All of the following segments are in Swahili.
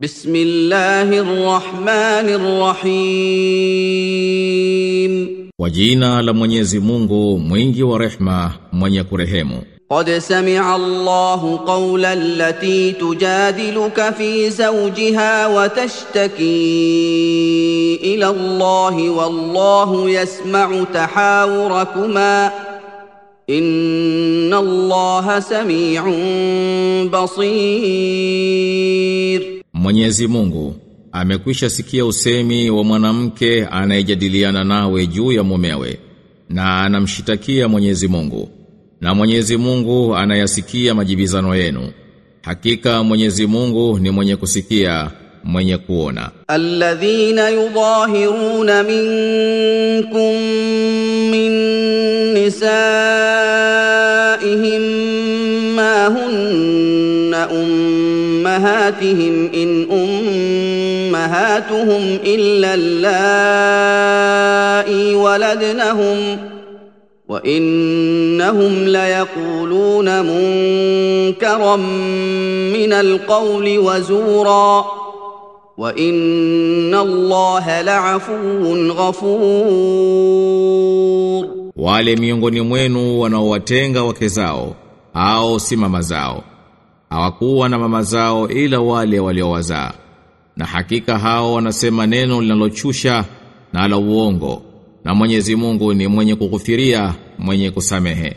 بسم الله الرحمن الرحيم Kwa jina la Mwenyezi Mungu mwingi wa rehma mwenye kurehemu. قد سمع الله قول التي تجادلك في زوجها وتشتكي إلى الله والله يسمع تحاوركما ان الله سميع بصير Mwenyezi Mungu amekwisha sikia usemi wa mwanamke anayejadiliana nawe juu ya mumewe na anamshitakia Mwenyezi Mungu. Na Mwenyezi Mungu anayasikia majibizano yenu. Hakika Mwenyezi Mungu ni mwenye kusikia mwenye kuona. Alladhina yudhahiruna minkum min nisaihim ma hunna um امهاتهم ان امهاتهم الا اللائي ولدنهم وانهم ليقولون منكرا من القول وزورا وان الله لعفو غفور wale miongoni mwenu wanaowatenga wake zao au si mama zao hawakuwa na mama zao ila wale waliowazaa. Na hakika hao wanasema neno linalochusha na la uongo na Mwenyezi Mungu ni mwenye kukufiria mwenye kusamehe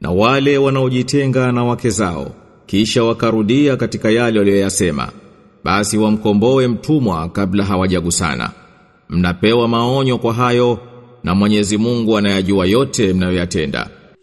na wale wanaojitenga na wake zao kisha wakarudia katika yale waliyoyasema. Basi wamkomboe mtumwa kabla hawajagusana. Mnapewa maonyo kwa hayo na Mwenyezi Mungu anayajua yote mnayoyatenda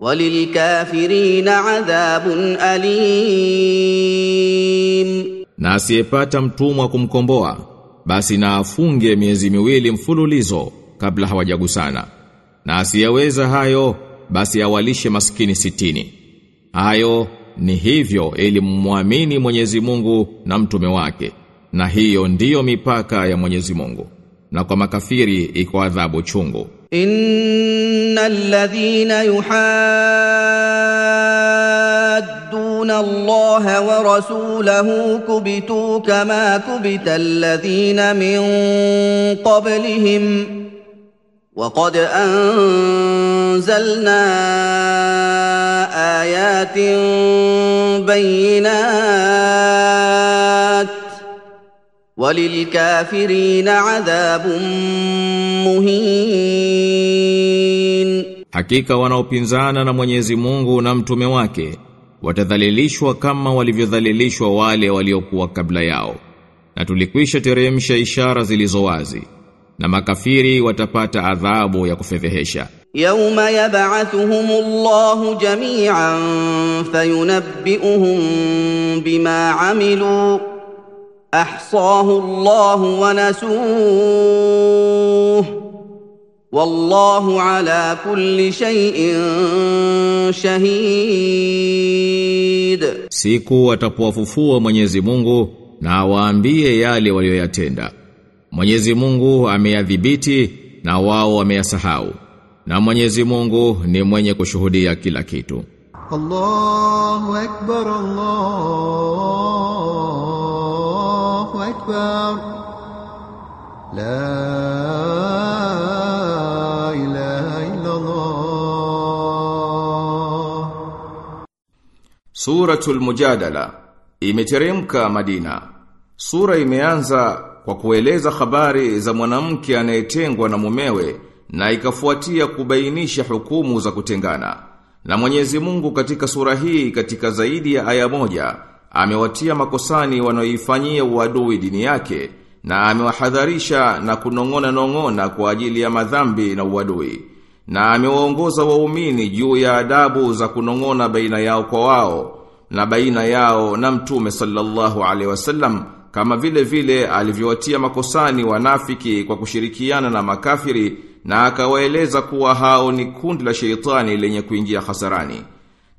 walilkafirina adhabun alim, na asiyepata mtumwa kumkomboa basi na afunge miezi miwili mfululizo kabla hawajagusana, na asiyeweza hayo basi awalishe maskini sitini. Hayo ni hivyo ili muamini Mwenyezi Mungu na mtume wake, na hiyo ndiyo mipaka ya Mwenyezi Mungu, na kwa makafiri iko adhabu chungu. إن الذين يحادون الله ورسوله كبتوا كما كبت الذين من قبلهم وقد أنزلنا آيات بينات walilkafirin adhabun muhin, hakika wanaopinzana na Mwenyezi Mungu na mtume wake watadhalilishwa kama walivyodhalilishwa wale waliokuwa kabla yao, na tulikwisha teremsha ishara zilizo wazi, na makafiri watapata adhabu ya kufedhehesha. yauma yabathuhum llh jami'an fayunabbi'uhum bima amilu ahsahu Allahu wa nasuh wallahu ala kulli shay'in shahid, siku atapowafufua Mwenyezi Mungu na waambie yale walioyatenda. Mwenyezi Mungu ameyadhibiti na wao wameyasahau. Na Mwenyezi Mungu ni mwenye kushuhudia kila kitu. Allahu akbar Allah أكبر لا إله إلا الله Suratul Mujadala imeteremka Madina. Sura imeanza kwa kueleza habari za mwanamke anayetengwa na mumewe na ikafuatia kubainisha hukumu za kutengana. Na Mwenyezi Mungu katika sura hii katika zaidi ya aya moja amewatia makosani wanaoifanyia uadui dini yake na amewahadharisha na kunong'ona nong'ona kwa ajili ya madhambi na uadui na amewaongoza waumini juu ya adabu za kunong'ona baina yao kwa wao na baina yao na mtume sallallahu alaihi wasallam kama vile vile alivyowatia makosani wanafiki kwa kushirikiana na makafiri na akawaeleza kuwa hao ni kundi la sheitani lenye kuingia hasarani.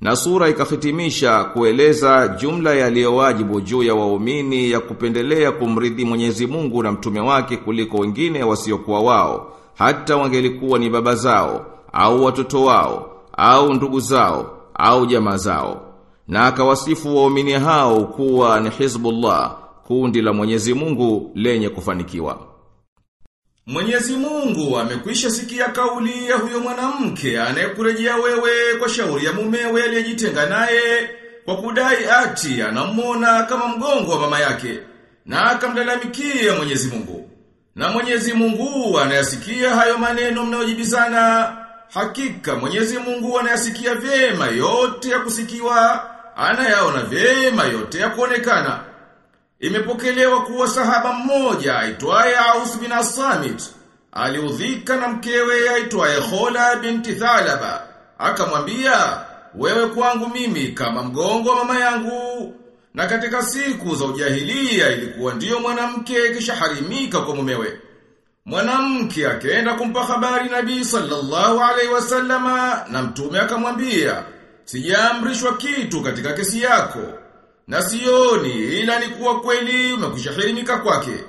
Na sura ikahitimisha kueleza jumla yaliyowajibu juu ya waumini ya kupendelea kumridhi Mwenyezi Mungu na mtume wake kuliko wengine wasiokuwa wao, hata wangelikuwa ni baba zao au watoto wao au ndugu zao au jamaa zao. Na akawasifu waumini hao kuwa ni Hizbullah, kundi la Mwenyezi Mungu lenye kufanikiwa. Mwenyezi Mungu amekwisha sikia kauli ya huyo mwanamke anayekurejea wewe kwa shauri ya mumewe aliyejitenga naye kwa kudai ati anamwona kama mgongo wa mama yake na akamlalamikia Mwenyezi Mungu. Na Mwenyezi Mungu anayasikia hayo maneno mnayojibizana. Hakika Mwenyezi Mungu anayasikia vyema yote ya kusikiwa, anayaona vyema yote ya kuonekana. Imepokelewa kuwa sahaba mmoja aitwaye Aus bin As-Samit aliudhika na mkewe aitwaye Khola binti Thalaba. Akamwambia, wewe kwangu mimi kama mgongo wa mama yangu. Na katika siku za ujahilia ilikuwa ndiyo mwanamke kisha harimika kwa mumewe. Mwanamke akaenda kumpa habari Nabii sallallahu alaihi wasallama na mtume akamwambia, sijaamrishwa kitu katika kesi yako. Na sioni ila ni kuwa kweli umekwishahirimika kwake.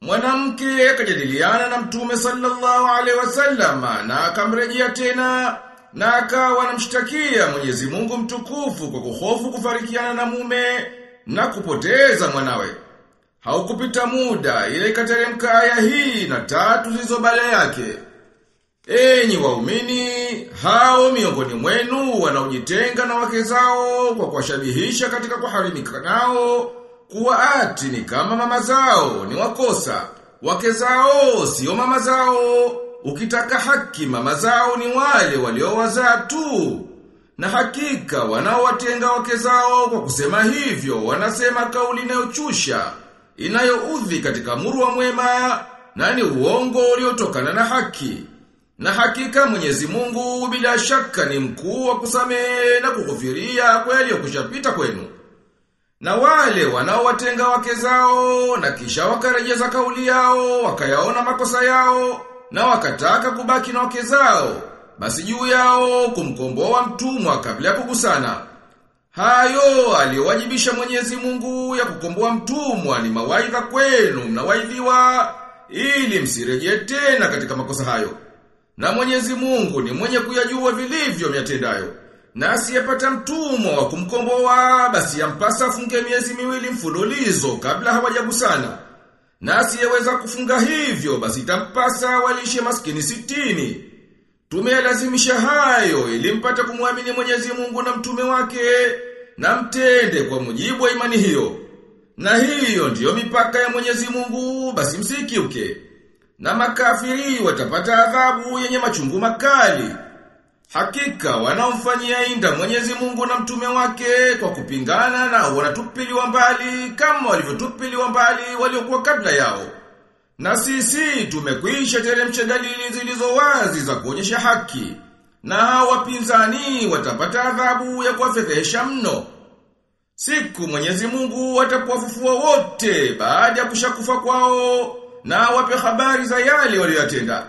Mwanamke akajadiliana na Mtume sallallahu alaihi wasallam na akamrejea tena na akawa anamshtakia Mwenyezi Mungu mtukufu kwa kuhofu kufarikiana na mume na kupoteza mwanawe. Haukupita muda ile ikateremka aya hii na tatu zilizo yake. Enyi waumini, hao miongoni mwenu wanaojitenga na wake zao kwa kuwashabihisha katika kuharimika nao, kuwa ati ni kama mama zao, ni wakosa. Wake zao sio mama zao. Ukitaka haki mama zao ni wale waliowazaa tu. Na hakika wanaowatenga wake zao kwa kusema hivyo, wanasema kauli inayochusha, inayoudhi katika muru wa mwema, nani uongo uliotokana na haki. Na hakika Mwenyezi Mungu bila shaka ni mkuu wa kusamehe na kukufiria kweli yaliyokushapita kwenu. Na wale wanaowatenga wake zao na kisha wakarejeza kauli yao, wakayaona makosa yao na wakataka kubaki na wake zao, basi juu yao kumkomboa mtumwa kabla ya kugusana. Hayo aliyowajibisha Mwenyezi Mungu ya kukomboa mtumwa ni mawaidha kwenu mnawaidhiwa ili msirejee tena katika makosa hayo. Na Mwenyezi Mungu ni mwenye kuyajua vilivyo miatendayo. Na asiyepata mtumwa wa kumkomboa basi yampasa afunge miezi miwili mfululizo kabla hawajagusana. Na asiyeweza kufunga hivyo basi tampasa walishe maskini sitini. Tumeyalazimisha hayo ili mpate kumwamini Mwenyezi Mungu na mtume wake na mtende kwa mujibu wa imani hiyo. Na hiyo ndiyo mipaka ya Mwenyezi Mungu basi msikiuke. Na makafiri watapata adhabu yenye machungu makali. Hakika wanaomfanyia inda Mwenyezi Mungu na mtume wake kwa kupingana na wanatupiliwa mbali kama walivyotupiliwa mbali waliokuwa kabla yao. Na sisi tumekwisha teremsha dalili zilizo wazi za kuonyesha haki. Na hao wapinzani watapata adhabu ya kuwafedhesha mno. Siku Mwenyezi Mungu atapowafufua wote baada ya kushakufa kwao na wape habari za yale waliyotenda.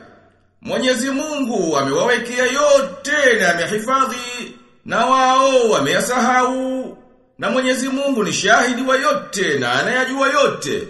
Mwenyezi Mungu amewawekea yote na amehifadhi na wao wameyasahau. Na Mwenyezi Mungu ni shahidi wa yote na anayajua yote.